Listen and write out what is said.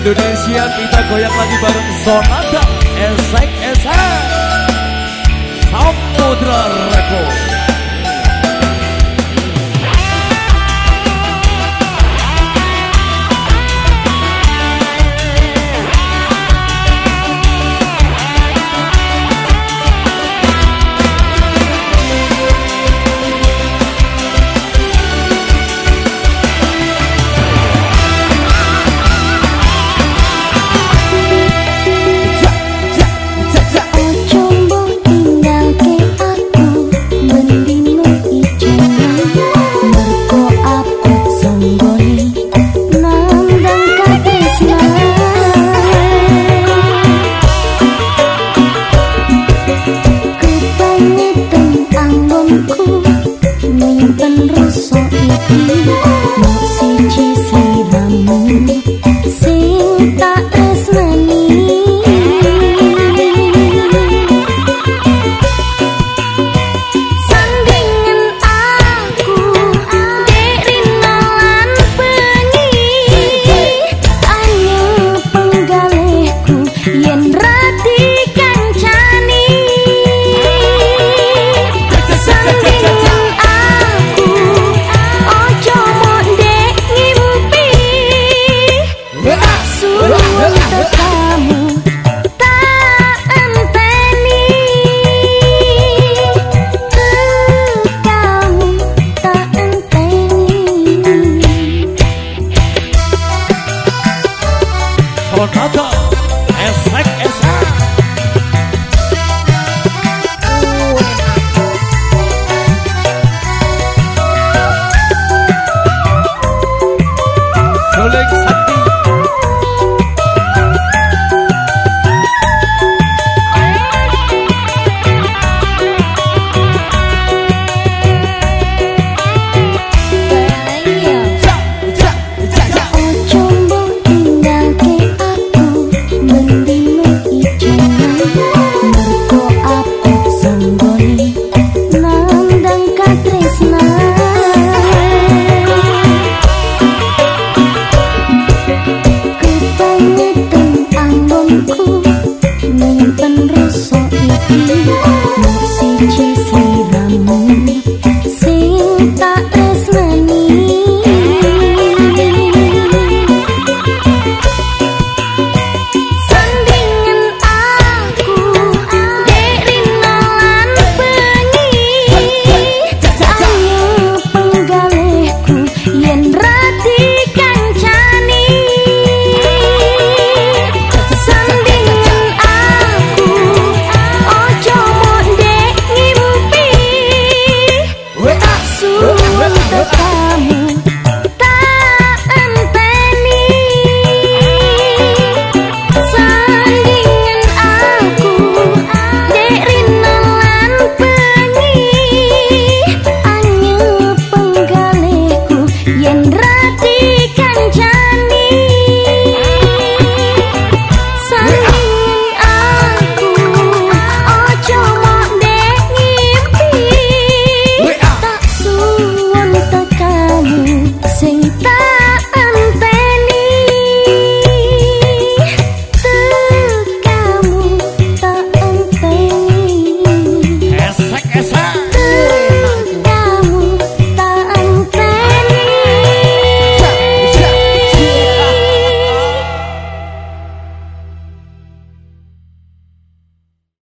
Indonesia kita goyang lagi bareng Sonata Esek Esek for another. And. esta